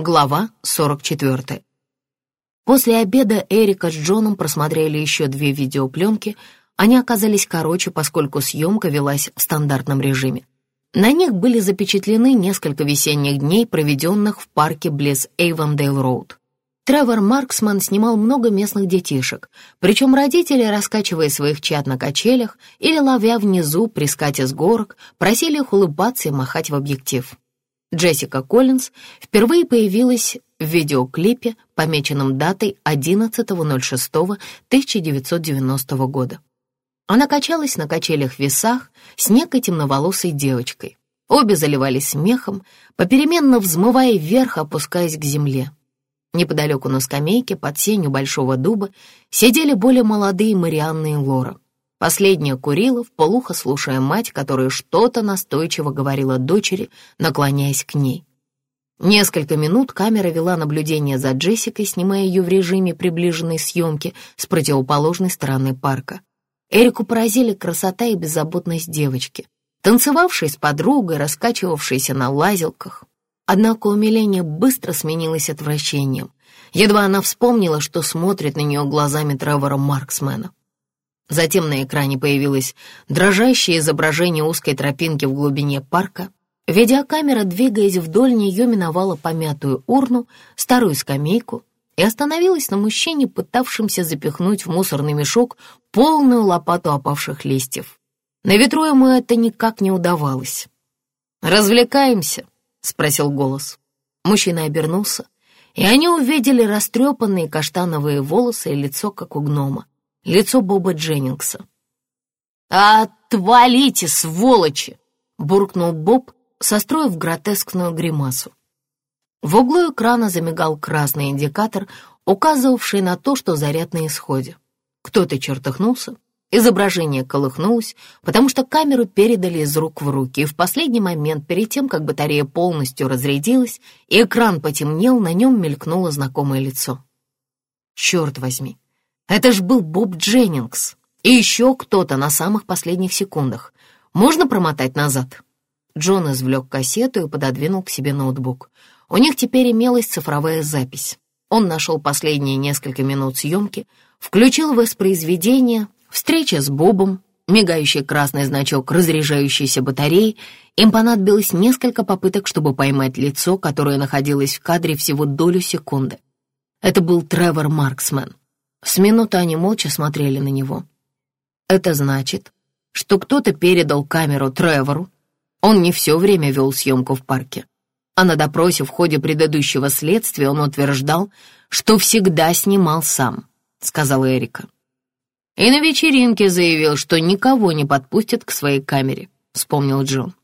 Глава 44. После обеда Эрика с Джоном просмотрели еще две видеопленки. Они оказались короче, поскольку съемка велась в стандартном режиме. На них были запечатлены несколько весенних дней, проведенных в парке близ Эйвендейл-Роуд. Тревор Марксман снимал много местных детишек, причем родители, раскачивая своих чад на качелях или ловя внизу при скате с горок, просили их улыбаться и махать в объектив. Джессика Коллинз впервые появилась в видеоклипе, помеченном датой 11.06.1990 года. Она качалась на качелях-весах с некой темноволосой девочкой. Обе заливались смехом, попеременно взмывая вверх, опускаясь к земле. Неподалеку на скамейке под сенью большого дуба сидели более молодые Марианна и Лора. Последняя курила, вполуха слушая мать, которая что-то настойчиво говорила дочери, наклоняясь к ней. Несколько минут камера вела наблюдение за Джессикой, снимая ее в режиме приближенной съемки с противоположной стороны парка. Эрику поразили красота и беззаботность девочки, танцевавшей с подругой, раскачивавшейся на лазилках. Однако умиление быстро сменилось отвращением. Едва она вспомнила, что смотрит на нее глазами Тревора Марксмена. Затем на экране появилось дрожащее изображение узкой тропинки в глубине парка. Видеокамера, двигаясь вдоль нее, миновала помятую урну, старую скамейку и остановилась на мужчине, пытавшемся запихнуть в мусорный мешок полную лопату опавших листьев. На ветру ему это никак не удавалось. «Развлекаемся?» — спросил голос. Мужчина обернулся, и они увидели растрепанные каштановые волосы и лицо, как у гнома лицо Боба Дженнингса. «Отвалите, сволочи!» — буркнул Боб, состроив гротескную гримасу. В углу экрана замигал красный индикатор, указывавший на то, что заряд на исходе. Кто-то чертыхнулся, изображение колыхнулось, потому что камеру передали из рук в руки, и в последний момент, перед тем, как батарея полностью разрядилась, и экран потемнел, на нем мелькнуло знакомое лицо. «Черт возьми!» Это ж был Боб Дженнингс. И еще кто-то на самых последних секундах. Можно промотать назад?» Джон извлек кассету и пододвинул к себе ноутбук. У них теперь имелась цифровая запись. Он нашел последние несколько минут съемки, включил воспроизведение, встреча с Бобом, мигающий красный значок разряжающейся батареи. Им понадобилось несколько попыток, чтобы поймать лицо, которое находилось в кадре всего долю секунды. Это был Тревор Марксмен. С минуты они молча смотрели на него. Это значит, что кто-то передал камеру Тревору. Он не все время вел съемку в парке. А на допросе в ходе предыдущего следствия он утверждал, что всегда снимал сам, сказала Эрика. И на вечеринке заявил, что никого не подпустят к своей камере, вспомнил Джон.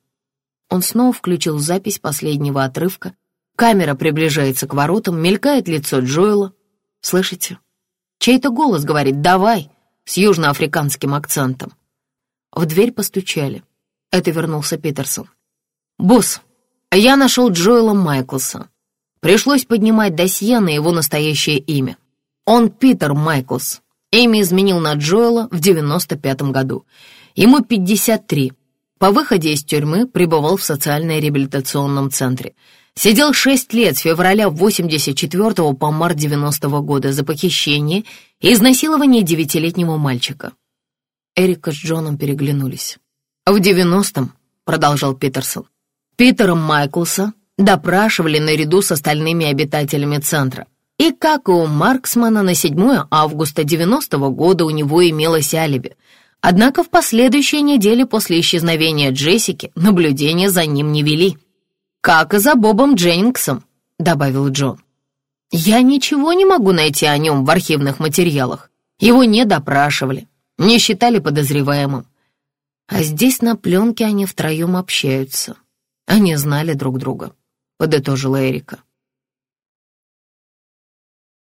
Он снова включил запись последнего отрывка. Камера приближается к воротам, мелькает лицо Джоэла. Слышите? Чей-то голос говорит «давай» с южноафриканским акцентом. В дверь постучали. Это вернулся Питерсон. «Босс, я нашел Джоэла Майклса. Пришлось поднимать досье на его настоящее имя. Он Питер Майклс. Имя изменил на Джоэла в 95-м году. Ему 53. По выходе из тюрьмы пребывал в социально-реабилитационном центре. Сидел шесть лет с февраля 84 по март 90 -го года за похищение и изнасилование девятилетнего мальчика. Эрика с Джоном переглянулись. «В девяностом», — продолжал Питерсон, Питера Майклса допрашивали наряду с остальными обитателями центра. И как и у Марксмана на 7 августа 90 -го года у него имелось алиби. Однако в последующие недели после исчезновения Джессики наблюдения за ним не вели как и за Бобом Дженнингсом», — добавил Джон. «Я ничего не могу найти о нем в архивных материалах. Его не допрашивали, не считали подозреваемым. А здесь на пленке они втроем общаются. Они знали друг друга», — подытожила Эрика.